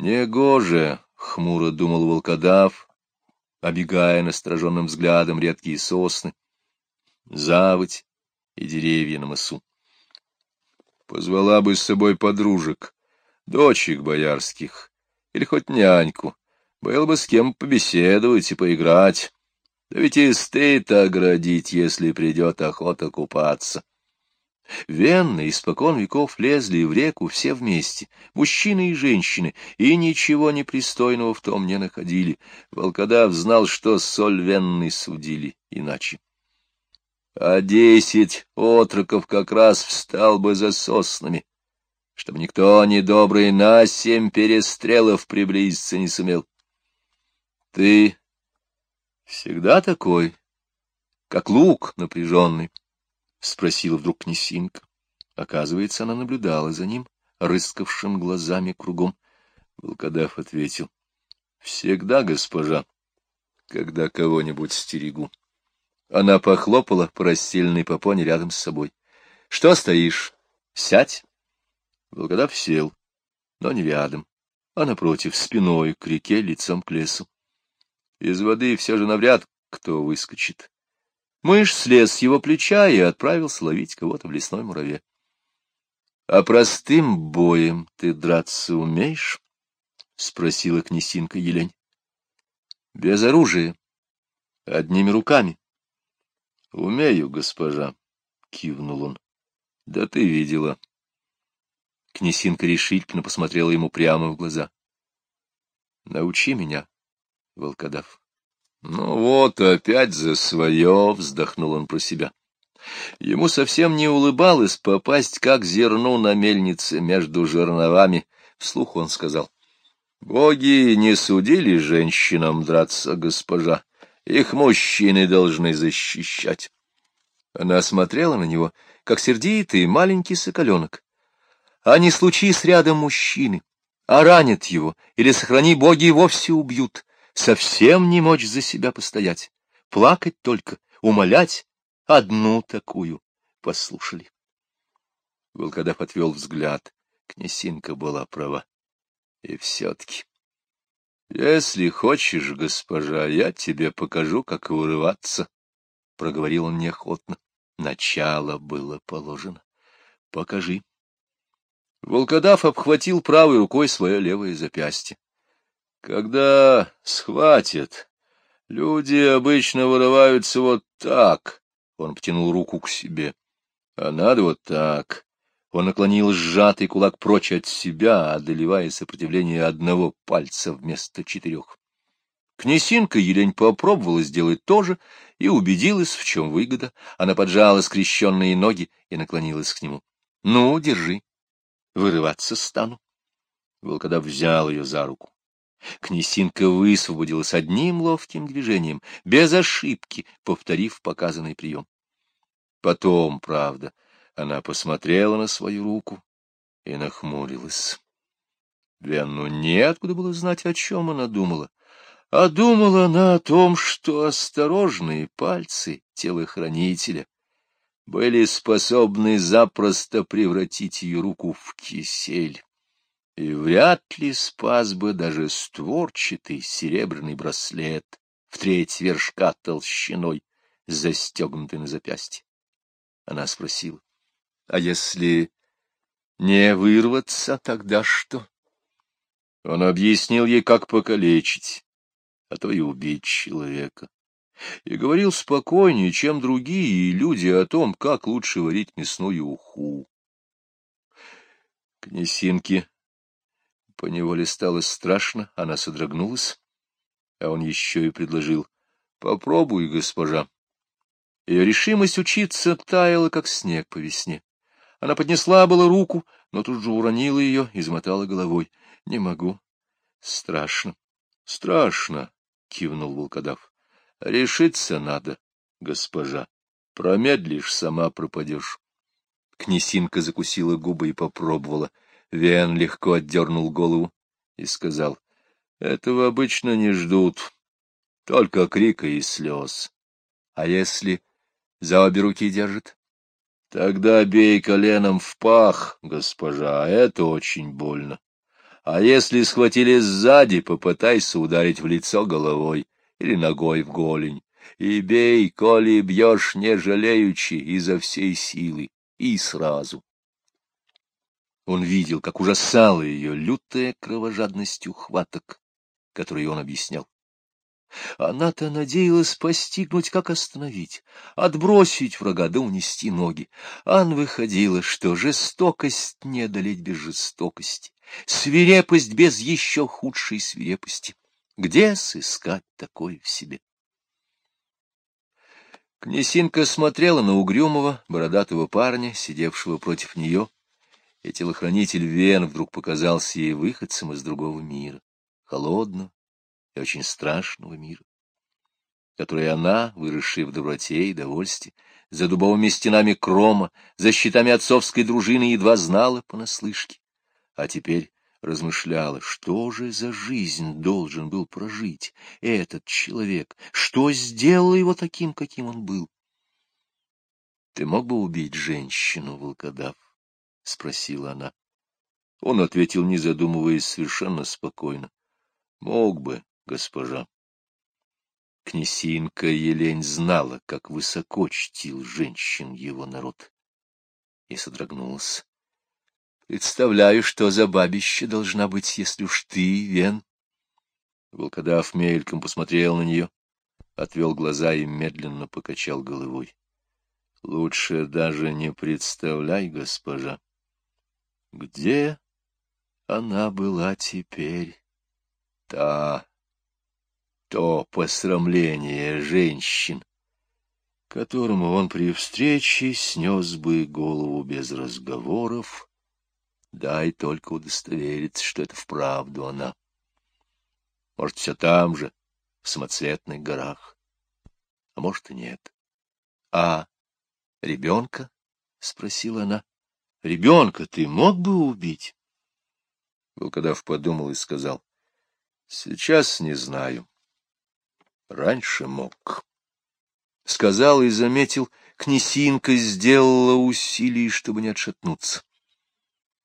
Негоже, — хмуро думал волкодав, обегая настороженным взглядом редкие сосны, заводь и деревья на мысу. Позвала бы с собой подружек, дочек боярских, или хоть няньку, было бы с кем побеседовать и поиграть. Да ведь и стыд оградить, если придет охота купаться. Венны испокон веков лезли в реку все вместе, мужчины и женщины, и ничего непристойного в том не находили. Волкодав знал, что соль Венны судили иначе. А десять отроков как раз встал бы за соснами, чтобы никто недобрый на семь перестрелов приблизиться не сумел. Ты всегда такой, как лук напряженный? — спросила вдруг Князинка. Оказывается, она наблюдала за ним, рыскавшим глазами кругом. Волкодав ответил. — Всегда, госпожа, когда кого-нибудь стерегу. Она похлопала по расстеленной попоне рядом с собой. — Что стоишь? Сядь. Волкодав сел, но не рядом, а напротив, спиной к реке, лицом к лесу. Из воды все же навряд кто выскочит. Мышь слез с его плеча и отправился ловить кого-то в лесной мураве. — А простым боем ты драться умеешь? — спросила князинка Елень. — Без оружия, одними руками. — Умею, госпожа, — кивнул он. — Да ты видела. Князинка решительно посмотрела ему прямо в глаза. — Научи меня, волкодав. Ну вот, опять за свое, — вздохнул он про себя. Ему совсем не улыбалось попасть, как зерну на мельнице между жерновами. Вслух он сказал. — Боги не судили женщинам драться, госпожа. Их мужчины должны защищать. Она смотрела на него, как сердитый маленький соколенок. А не случись рядом мужчины, а ранят его, или, сохрани боги, вовсе убьют совсем не мочь за себя постоять, плакать только, умолять, одну такую послушали. Волкодав отвел взгляд. Князинка была права. И все-таки... Если хочешь, госпожа, я тебе покажу, как вырываться, — проговорил он неохотно. Начало было положено. Покажи. Волкодав обхватил правой рукой свое левое запястье. Когда схватят, люди обычно вырываются вот так. Он потянул руку к себе. А надо вот так. Он наклонил сжатый кулак прочь от себя, одолевая сопротивление одного пальца вместо четырех. Князинка Елень попробовала сделать то же и убедилась, в чем выгода. Она поджала скрещенные ноги и наклонилась к нему. — Ну, держи. Вырываться стану. Волкодав взял ее за руку. Князинка высвободилась одним ловким движением, без ошибки, повторив показанный прием. Потом, правда, она посмотрела на свою руку и нахмурилась. Венну неоткуда было знать, о чем она думала. А думала она о том, что осторожные пальцы телохранителя были способны запросто превратить ее руку в кисель и вряд ли спас бы даже створчатый серебряный браслет в треть вершка толщиной, застегнутый на запястье. Она спросила, — А если не вырваться, тогда что? Он объяснил ей, как покалечить, а то и убить человека. И говорил спокойнее, чем другие люди о том, как лучше варить мясную уху. Князинки Поневоле стало страшно, она содрогнулась, а он еще и предложил. — Попробуй, госпожа. Ее решимость учиться таяла, как снег по весне. Она поднесла было руку, но тут же уронила ее и замотала головой. — Не могу. — Страшно. — Страшно, — кивнул волкодав. — Решиться надо, госпожа. Промедлишь, сама пропадешь. Князинка закусила губы и попробовала — Вен легко отдернул голову и сказал, — Этого обычно не ждут, только крика и слез. А если за обе руки держит? Тогда бей коленом в пах, госпожа, это очень больно. А если схватили сзади, попытайся ударить в лицо головой или ногой в голень. И бей, коли бьешь не жалеючи, изо всей силы, и сразу. Он видел, как ужасала ее лютая кровожадностью хваток, которые он объяснял. Она-то надеялась постигнуть, как остановить, отбросить врага да унести ноги. Ан выходила, что жестокость не одолеть без жестокости, свирепость без еще худшей свирепости. Где сыскать такое в себе? Князинка смотрела на угрюмого, бородатого парня, сидевшего против нее, и телохранитель Вен вдруг показался ей выходцем из другого мира, холодного и очень страшного мира, который она, выросшая в доброте и довольстве, за дубовыми стенами крома, за щитами отцовской дружины едва знала понаслышке, а теперь размышляла, что же за жизнь должен был прожить этот человек, что сделало его таким, каким он был. — Ты мог бы убить женщину, волкодав? — спросила она. Он ответил, не задумываясь, совершенно спокойно. — Мог бы, госпожа. Князинка Елень знала, как высоко чтил женщин его народ, и содрогнулась. Представляю, что за бабище должна быть, если уж ты, Вен. Волкодав мельком посмотрел на нее, отвел глаза и медленно покачал головой. — Лучше даже не представляй, госпожа. Где она была теперь? Та, то посрамление женщин, которому он при встрече снес бы голову без разговоров, Дай только удостовериться, что это вправду она. Может, все там же, в самоцветных горах. А может, и нет. — А ребенка? — спросила она. — Ребенка ты мог бы убить? Волкодав подумал и сказал. — Сейчас не знаю. Раньше мог. Сказал и заметил, князинка сделала усилие, чтобы не отшатнуться.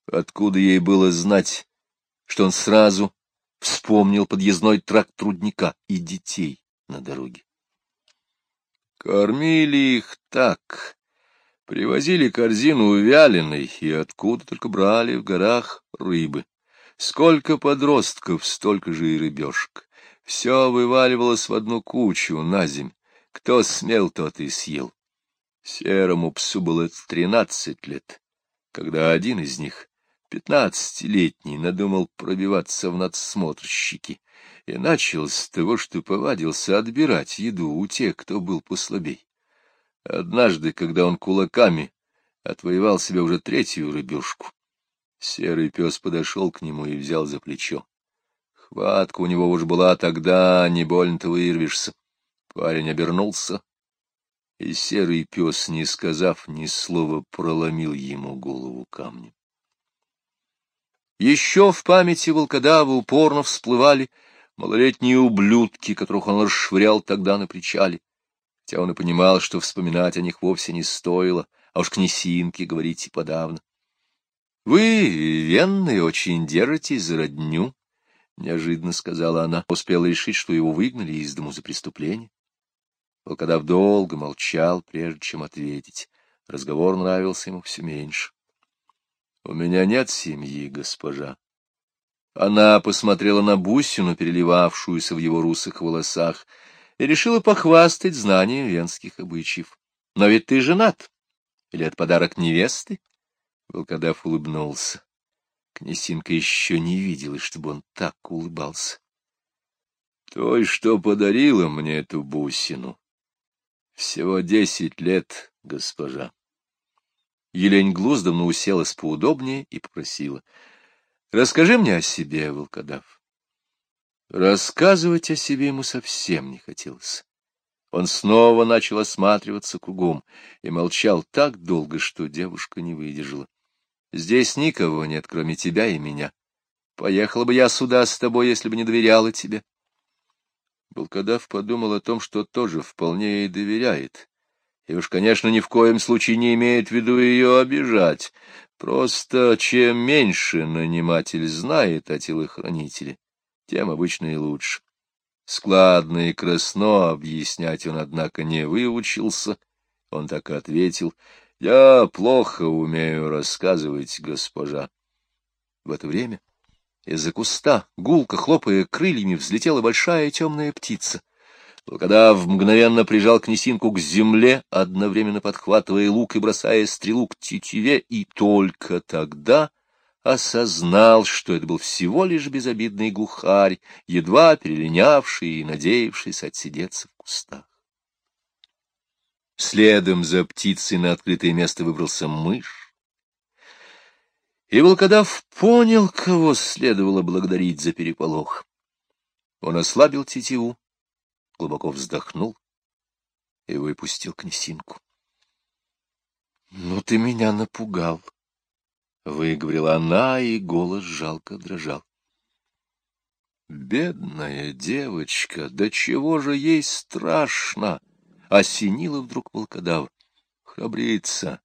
Откуда ей было знать, что он сразу вспомнил подъездной тракт трудника и детей на дороге? Кормили их так, привозили корзину вяленой, и откуда только брали в горах рыбы. Сколько подростков, столько же и рыбешек. Все вываливалось в одну кучу на земь. Кто смел, тот и съел. Серому псу было тринадцать лет, когда один из них Пятнадцатилетний надумал пробиваться в надсмотрщики и начал с того, что повадился отбирать еду у тех, кто был послабей. Однажды, когда он кулаками отвоевал себе уже третью рыбешку, серый пес подошел к нему и взял за плечо. Хватка у него уж была тогда, не больно-то вырвешься. Парень обернулся, и серый пес, не сказав ни слова, проломил ему голову камнем. Еще в памяти волкодава упорно всплывали малолетние ублюдки, которых он расшвырял тогда на причале, хотя он и понимал, что вспоминать о них вовсе не стоило, а уж к Несинке говорить и подавно. — Вы, венные, очень держитесь за родню, — неожиданно сказала она. Успела решить, что его выгнали из дому за преступление. Волкодав долго молчал, прежде чем ответить. Разговор нравился ему все меньше. — У меня нет семьи, госпожа. Она посмотрела на бусину, переливавшуюся в его русых волосах, и решила похвастать знанием венских обычаев. — Но ведь ты женат. Или это подарок невесты? Волкодав улыбнулся. Князинка еще не видела, чтобы он так улыбался. — Той, что подарила мне эту бусину. Всего десять лет, госпожа. Елень Глуздовна уселась поудобнее и попросила. — Расскажи мне о себе, волкодав. Рассказывать о себе ему совсем не хотелось. Он снова начал осматриваться кругом и молчал так долго, что девушка не выдержала. — Здесь никого нет, кроме тебя и меня. Поехала бы я сюда с тобой, если бы не доверяла тебе. Волкодав подумал о том, что тоже вполне ей доверяет, И уж, конечно, ни в коем случае не имеет в виду ее обижать. Просто чем меньше наниматель знает о телохранителе, тем обычно и лучше. Складно и красно объяснять он, однако, не выучился. Он так и ответил, «Я плохо умею рассказывать, госпожа». В это время из-за куста, гулко хлопая крыльями, взлетела большая темная птица. Волкодав мгновенно прижал князинку к земле, одновременно подхватывая лук и бросая стрелу к тетиве, и только тогда осознал, что это был всего лишь безобидный глухарь, едва перелинявший и надеявшийся отсидеться в кустах. Следом за птицей на открытое место выбрался мышь. И волкодав понял, кого следовало благодарить за переполох. Он ослабил тетиву, глубоко вздохнул и выпустил князинку. — Ну ты меня напугал, — выговорила она, и голос жалко дрожал. Бедная девочка, да чего же ей страшно! Осенила вдруг волкодава. Храбрится,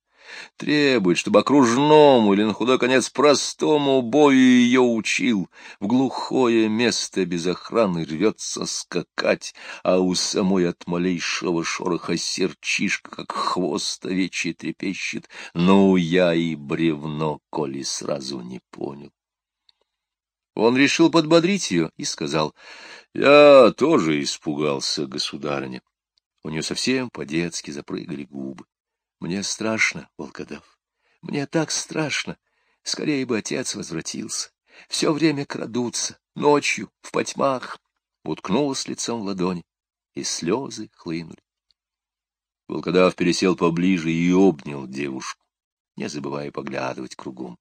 требует, чтобы окружному или на худой конец простому бою ее учил. В глухое место без охраны рвется скакать, а у самой от малейшего шороха серчишка, как хвост овечий трепещет. Ну, я и бревно, коли сразу не понял. Он решил подбодрить ее и сказал, — Я тоже испугался, государыня. У нее совсем по-детски запрыгали губы. Мне страшно, волкодав, мне так страшно. Скорее бы отец возвратился. Все время крадутся, ночью, в потьмах. Уткнулась лицом в ладони, и слезы хлынули. Волкодав пересел поближе и обнял девушку, не забывая поглядывать кругом.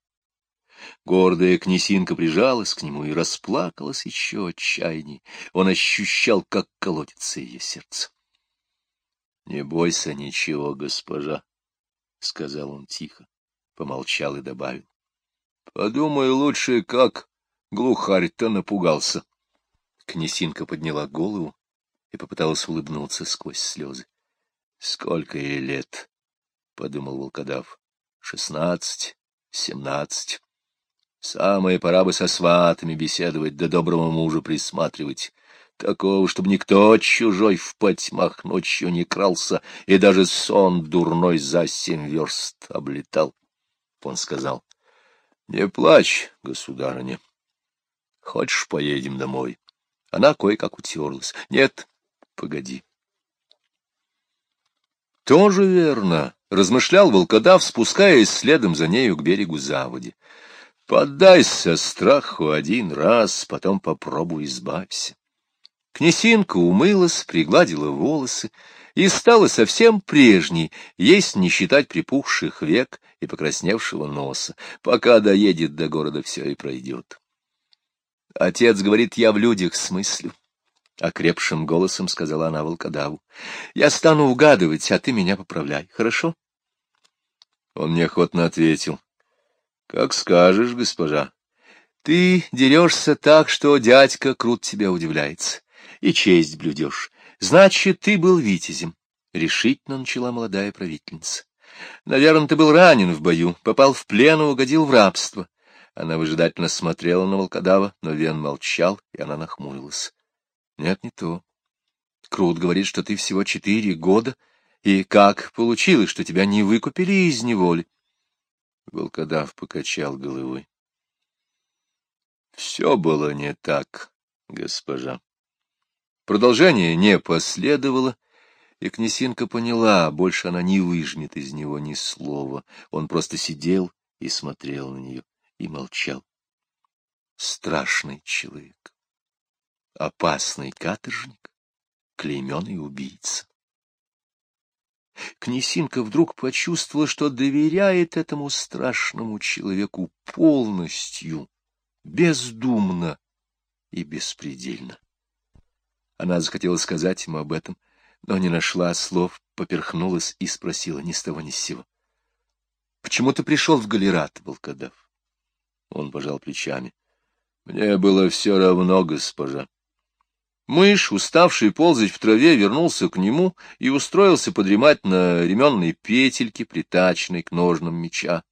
Гордая князинка прижалась к нему и расплакалась еще отчаянней. Он ощущал, как колотится ее сердце. — Не бойся ничего, госпожа, — сказал он тихо, помолчал и добавил. — Подумай лучше, как глухарь-то напугался. Князинка подняла голову и попыталась улыбнуться сквозь слезы. — Сколько ей лет? — подумал волкодав. — Шестнадцать, семнадцать. Самое пора бы со сватами беседовать, да доброму мужу присматривать такого, чтобы никто чужой в потьмах ночью не крался, и даже сон дурной за семь верст облетал. Он сказал, — Не плачь, государыня. Хочешь, поедем домой? Она кое-как утерлась. — Нет, погоди. — Тоже верно, — размышлял волкодав, спускаясь следом за нею к берегу заводи. — Поддайся страху один раз, потом попробуй избавься. Князинка умылась, пригладила волосы и стала совсем прежней, если не считать припухших век и покрасневшего носа. Пока доедет до города, все и пройдет. Отец говорит, я в людях смыслю. — окрепшим голосом сказала она волкодаву. — Я стану угадывать, а ты меня поправляй, хорошо? Он неохотно ответил. — Как скажешь, госпожа. Ты дерешься так, что дядька Крут тебя удивляется и честь блюдешь. Значит, ты был витязем, — решительно начала молодая правительница. Наверное, ты был ранен в бою, попал в плен и угодил в рабство. Она выжидательно смотрела на волкодава, но Вен молчал, и она нахмурилась. — Нет, не то. Крут говорит, что ты всего четыре года, и как получилось, что тебя не выкупили из неволи? Волкодав покачал головой. — Все было не так, госпожа. Продолжение не последовало, и князинка поняла, больше она не выжмет из него ни слова. Он просто сидел и смотрел на нее, и молчал. Страшный человек, опасный каторжник, клейменный убийца. Князинка вдруг почувствовала, что доверяет этому страшному человеку полностью, бездумно и беспредельно. Она захотела сказать ему об этом, но не нашла слов, поперхнулась и спросила ни с того ни с сего. — Почему ты пришел в Галерат, волкодав? Он пожал плечами. — Мне было все равно, госпожа. Мышь, уставший ползать в траве, вернулся к нему и устроился подремать на ременной петельке, притаченной к ножнам меча.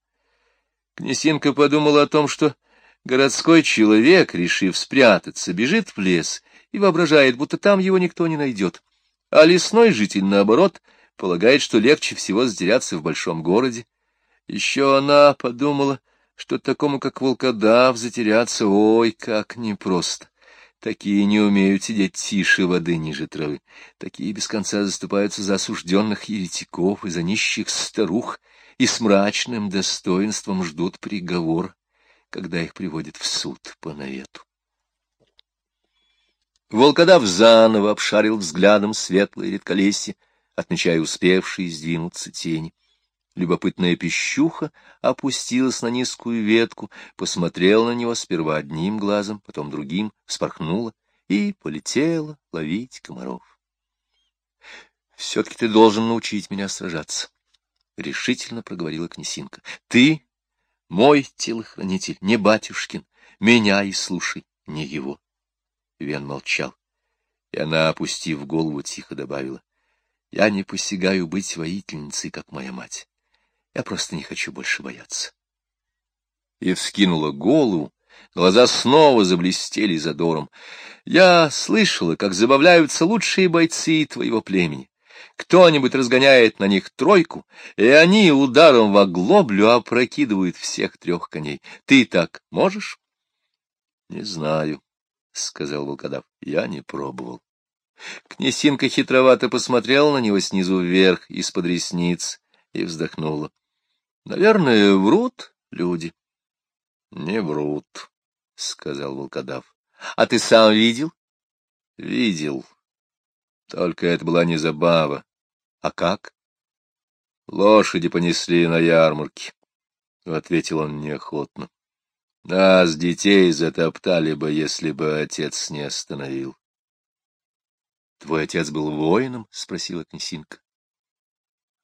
Князинка подумала о том, что городской человек, решив спрятаться, бежит в лес и воображает, будто там его никто не найдет. А лесной житель, наоборот, полагает, что легче всего затеряться в большом городе. Еще она подумала, что такому, как волкодав, затеряться, ой, как непросто. Такие не умеют сидеть тише воды ниже травы. Такие без конца заступаются за осужденных еретиков и за нищих старух, и с мрачным достоинством ждут приговор, когда их приводят в суд по навету. Волкодав заново обшарил взглядом светлое редколесье, отмечая успевшие сдвинуться тени. Любопытная пищуха опустилась на низкую ветку, посмотрела на него сперва одним глазом, потом другим, вспорхнула и полетела ловить комаров. — Все-таки ты должен научить меня сражаться, — решительно проговорила князинка. — Ты мой телохранитель, не батюшкин, меня и слушай, не его. Вен молчал, и она, опустив голову, тихо добавила. — Я не посягаю быть воительницей, как моя мать. Я просто не хочу больше бояться. И вскинула голову, глаза снова заблестели задором. Я слышала, как забавляются лучшие бойцы твоего племени. Кто-нибудь разгоняет на них тройку, и они ударом в оглоблю опрокидывают всех трех коней. Ты так можешь? — Не знаю, — сказал волкодав. — Я не пробовал. Князинка хитровато посмотрела на него снизу вверх, из-под ресниц, и вздохнула. Наверное, врут люди. — Не врут, — сказал волкодав. — А ты сам видел? — Видел. Только это была не забава. — А как? — Лошади понесли на ярмарке, — ответил он неохотно. — Нас, детей, затоптали бы, если бы отец не остановил. — Твой отец был воином? — спросила князинка.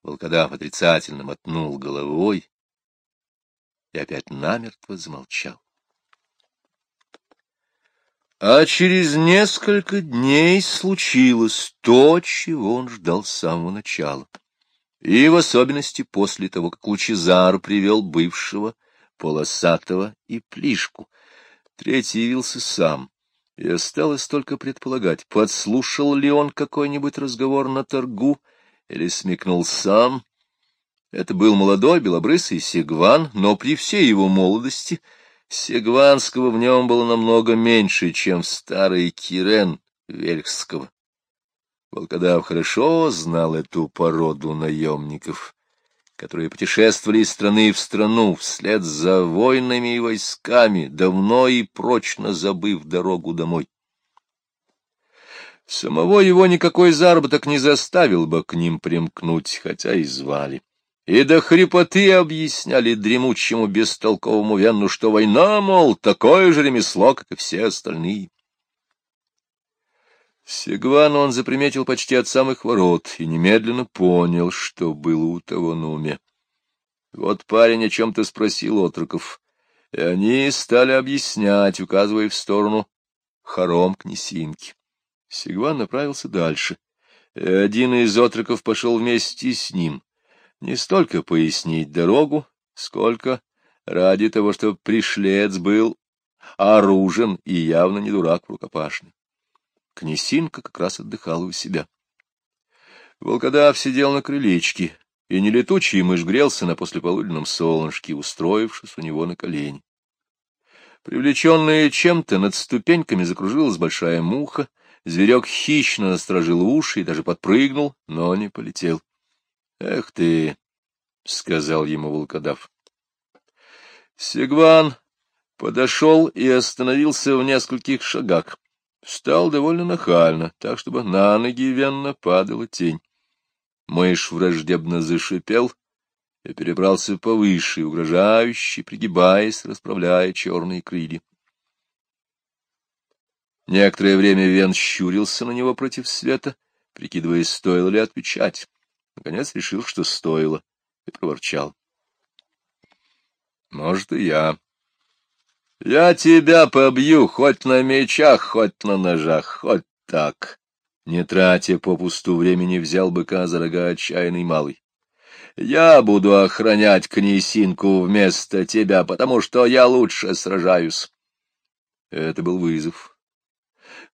Волкодав отрицательно мотнул головой и опять намертво замолчал. А через несколько дней случилось то, чего он ждал с самого начала. И в особенности после того, как Лучезар привел бывшего, полосатого и плишку. Третий явился сам, и осталось только предполагать, подслушал ли он какой-нибудь разговор на торгу, или смекнул сам. Это был молодой белобрысый Сегван, но при всей его молодости Сегванского в нем было намного меньше, чем в старый Кирен Вельхского. Волкодав хорошо знал эту породу наемников, которые путешествовали из страны в страну вслед за войнами и войсками, давно и прочно забыв дорогу домой. Самого его никакой заработок не заставил бы к ним примкнуть, хотя и звали. И до хрипоты объясняли дремучему бестолковому Венну, что война, мол, такое же ремесло, как и все остальные. Сегвану он заприметил почти от самых ворот и немедленно понял, что было у того на уме. Вот парень о чем-то спросил отроков, и они стали объяснять, указывая в сторону хором князинки. Сигван направился дальше. Один из отроков пошел вместе с ним. Не столько пояснить дорогу, сколько ради того, чтобы пришлец был оружен и явно не дурак в Князинка как раз отдыхала у себя. Волкодав сидел на крылечке, и нелетучий мышь грелся на послеполуденном солнышке, устроившись у него на колени. Привлеченная чем-то, над ступеньками закружилась большая муха, Зверек хищно насторожил уши и даже подпрыгнул, но не полетел. — Эх ты! — сказал ему волкодав. Сегван подошел и остановился в нескольких шагах. Встал довольно нахально, так, чтобы на ноги венно падала тень. Мышь враждебно зашипел и перебрался повыше, угрожающе, пригибаясь, расправляя черные крылья. Некоторое время Вен щурился на него против света, прикидывая, стоило ли отвечать. Наконец решил, что стоило, и проворчал. — Может, и я. — Я тебя побью хоть на мечах, хоть на ножах, хоть так, не тратя попусту времени, взял быка за рога отчаянный малый. Я буду охранять князинку вместо тебя, потому что я лучше сражаюсь. Это был вызов.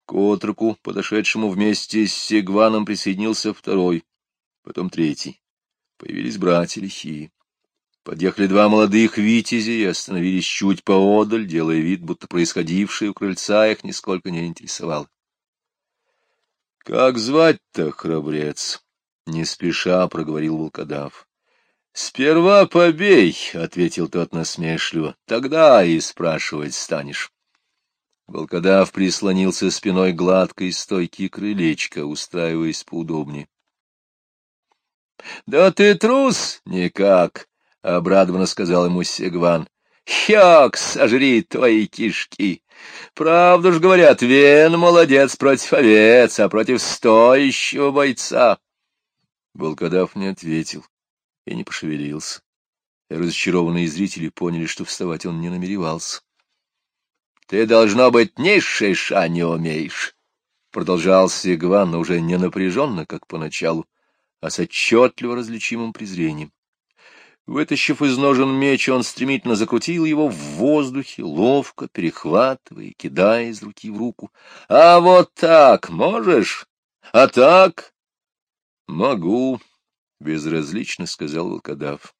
К отроку, подошедшему вместе с Сигваном, присоединился второй, потом третий. Появились братья лихие. Подъехали два молодых витязи и остановились чуть поодаль, делая вид, будто происходившее у крыльца их нисколько не интересовало. — Как звать-то, храбрец? — не спеша проговорил волкодав. — Сперва побей, — ответил тот насмешливо, — тогда и спрашивать станешь. Волкодав прислонился спиной гладкой стойки крылечка, устраиваясь поудобнее. — Да ты трус? Никак! — обрадованно сказал ему Сегван. — Хёк, сожри твои кишки! Правду ж говорят, Вен молодец против овец, а против стоящего бойца. Волкодав не ответил и не пошевелился. Разочарованные зрители поняли, что вставать он не намеревался. — Ты, должно быть, ни шиша не умеешь, — продолжал Сигван, но уже не напряженно, как поначалу, а с отчетливо различимым презрением. Вытащив из ножен меч, он стремительно закрутил его в воздухе, ловко перехватывая и кидая из руки в руку. — А вот так можешь? А так? — Могу, — безразлично сказал волкодав.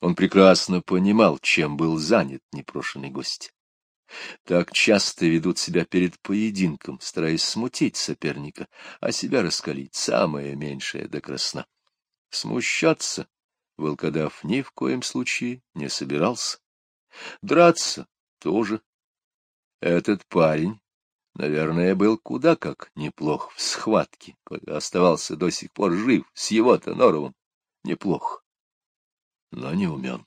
Он прекрасно понимал, чем был занят непрошенный гость. Так часто ведут себя перед поединком, стараясь смутить соперника, а себя раскалить самое меньшее до красна. Смущаться волкодав ни в коем случае не собирался. Драться тоже. Этот парень, наверное, был куда как неплох в схватке, когда оставался до сих пор жив с его-то норовом. Неплох, но не умен.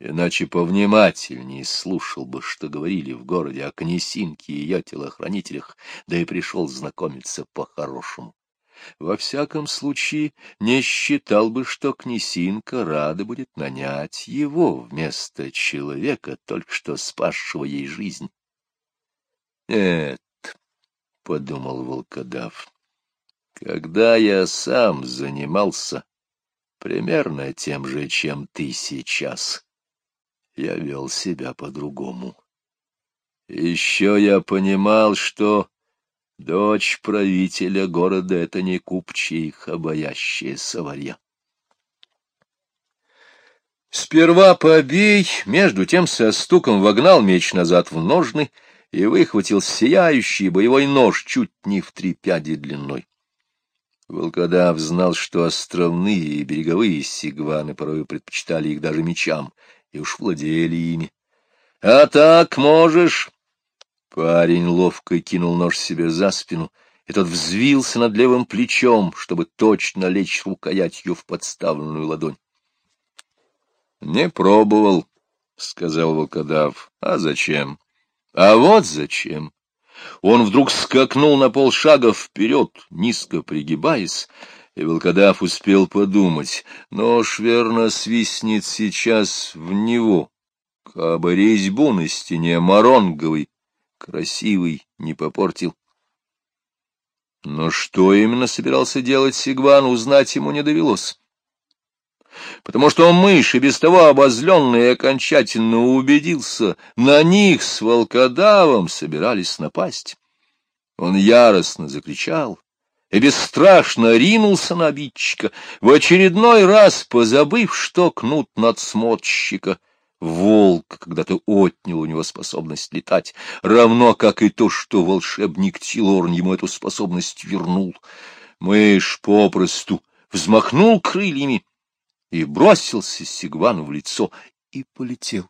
Иначе повнимательнее слушал бы, что говорили в городе о князинке и ее телохранителях, да и пришел знакомиться по-хорошему. Во всяком случае, не считал бы, что князинка рада будет нанять его вместо человека, только что спасшего ей жизнь. Нет, — подумал волкодав, — когда я сам занимался примерно тем же, чем ты сейчас, я вел себя по-другому. Еще я понимал, что Дочь правителя города — это не купчиха, боящаяся варья. Сперва побей, между тем со стуком вогнал меч назад в ножны и выхватил сияющий боевой нож чуть не в три пяди длиной. Волкодав знал, что островные и береговые сигваны порой предпочитали их даже мечам, и уж владели ими. — А так можешь? Парень ловко кинул нож себе за спину, и тот взвился над левым плечом, чтобы точно лечь рукоятью в подставленную ладонь. — Не пробовал, — сказал волкодав. — А зачем? — А вот зачем. Он вдруг скакнул на полшага вперед, низко пригибаясь, и волкодав успел подумать, нож верно свистнет сейчас в него, кабы резьбу на стене моронговый красивый не попортил. Но что именно собирался делать Сигван, узнать ему не довелось. Потому что мышь, и без того обозленный, окончательно убедился, на них с волкодавом собирались напасть. Он яростно закричал и бесстрашно ринулся на обидчика, в очередной раз позабыв, что кнут надсмотрщика Волк когда-то отнял у него способность летать, равно как и то, что волшебник Тилорн ему эту способность вернул. Мышь попросту взмахнул крыльями и бросился Сигвану в лицо и полетел.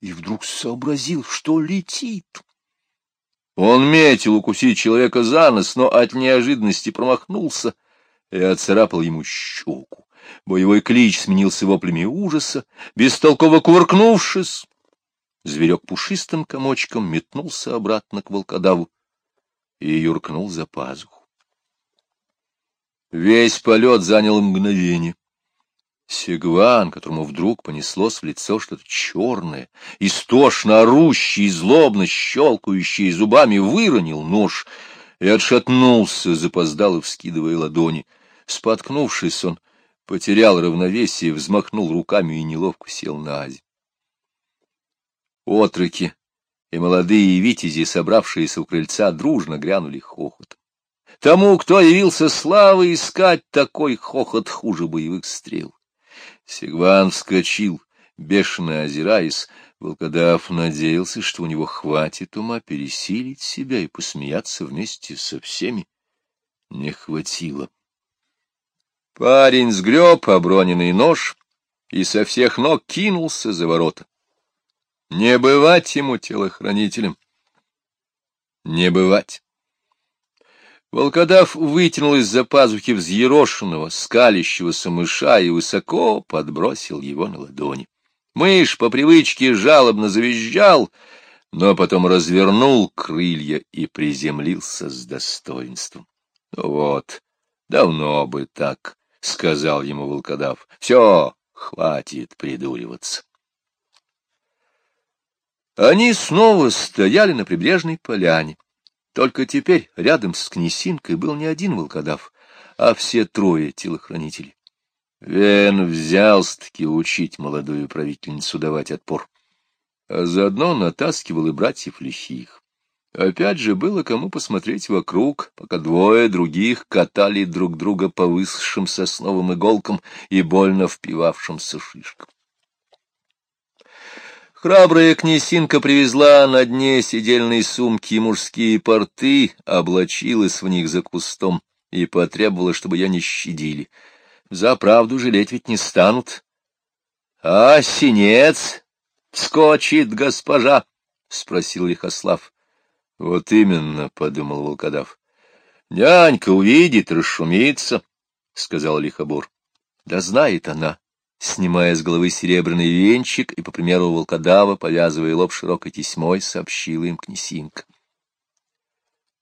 И вдруг сообразил, что летит. Он метил укусить человека за нос, но от неожиданности промахнулся и отцарапал ему щеку. Боевой клич сменился воплями ужаса, бестолково кувыркнувшись. Зверек пушистым комочком метнулся обратно к волкодаву и юркнул за пазуху. Весь полет занял мгновение. Сегван, которому вдруг понеслось в лицо что-то черное, истошно орущий, злобно щелкающий зубами, выронил нож — и отшатнулся, запоздало вскидывая ладони. Споткнувшись, он потерял равновесие, взмахнул руками и неловко сел на азе. Отроки и молодые витязи, собравшиеся у крыльца, дружно грянули хохот. Тому, кто явился славы, искать такой хохот хуже боевых стрел. Сигван вскочил, бешено озираясь, Волкодав надеялся, что у него хватит ума пересилить себя и посмеяться вместе со всеми. Не хватило. Парень сгреб оброненный нож и со всех ног кинулся за ворота. Не бывать ему телохранителем. Не бывать. Волкодав вытянул из-за пазухи взъерошенного, скалящегося мыша и высоко подбросил его на ладони. Мышь по привычке жалобно завизжал, но потом развернул крылья и приземлился с достоинством. Ну вот, давно бы так, — сказал ему волкодав. — Все, хватит придуриваться. Они снова стояли на прибрежной поляне. Только теперь рядом с князинкой был не один волкодав, а все трое телохранителей. Вен взялся-таки учить молодую правительницу давать отпор, а заодно натаскивал и братьев лихих. Опять же было кому посмотреть вокруг, пока двое других катали друг друга по высшим сосновым иголкам и больно впивавшимся шишкам. Храбрая князинка привезла на дне сидельной сумки мужские порты, облачилась в них за кустом и потребовала, чтобы я не щадили. За правду жалеть ведь не станут. — А синец скочит госпожа? — спросил Лихослав. — Вот именно, — подумал волкодав. — Нянька увидит, расшумится, — сказал Лихобор. — Да знает она, снимая с головы серебряный венчик и, по примеру волкодава, повязывая лоб широкой тесьмой, сообщила им князинка.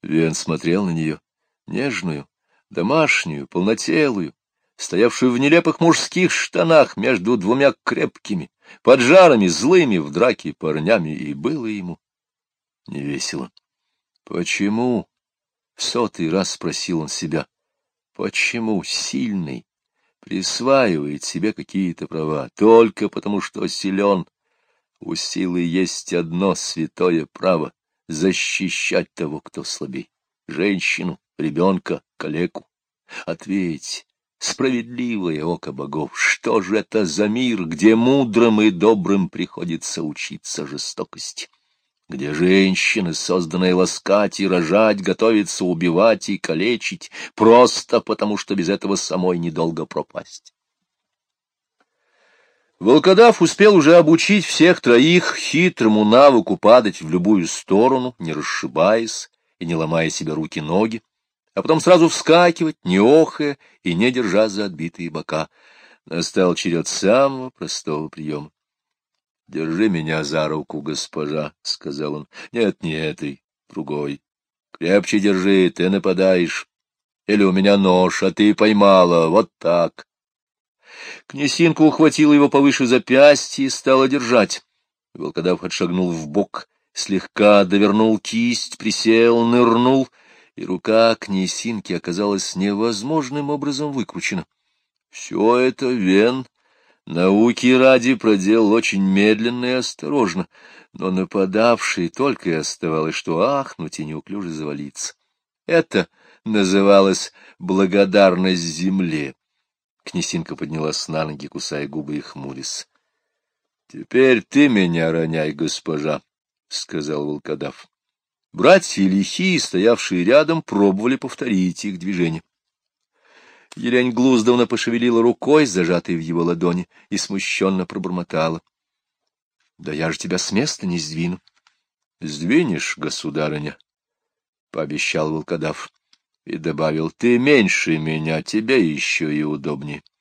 Вен смотрел на нее, нежную, домашнюю, полнотелую, стоявшую в нелепых мужских штанах между двумя крепкими, поджарами, злыми в драке парнями, и было ему невесело. Почему? — в сотый раз спросил он себя. Почему сильный, присваивает себе какие-то права только потому, что силен. У силы есть одно святое право — защищать того, кто слабей. Женщину, ребенка, калеку. Ответь, справедливое око богов, что же это за мир, где мудрым и добрым приходится учиться жестокости? Где женщины, созданные ласкать и рожать, готовятся убивать и калечить, просто потому что без этого самой недолго пропасть. Волкодав успел уже обучить всех троих хитрому навыку падать в любую сторону, не расшибаясь и не ломая себе руки-ноги, а потом сразу вскакивать, не охая и не держа за отбитые бока. Настал черед самого простого приема. — Держи меня за руку, госпожа, — сказал он. — Нет, не этой, другой. Крепче держи, ты нападаешь. Или у меня нож, а ты поймала, вот так. Князинка ухватила его повыше запястья и стала держать. Волкодав отшагнул в бок, слегка довернул кисть, присел, нырнул, и рука князинки оказалась невозможным образом выкручена. Все это Вен Науки ради проделал очень медленно и осторожно, но нападавший только и оставалось, что ахнуть и неуклюже завалиться. Это называлось благодарность земле. Князинка поднялась на ноги, кусая губы и хмурясь. — Теперь ты меня роняй, госпожа, — сказал волкодав. Братья лихие, стоявшие рядом, пробовали повторить их движение. Елень Глуздовна пошевелила рукой, зажатой в его ладони, и смущенно пробормотала. — Да я же тебя с места не сдвину. — Сдвинешь, государыня, — пообещал волкодав и добавил, — ты меньше меня, тебе еще и удобнее. —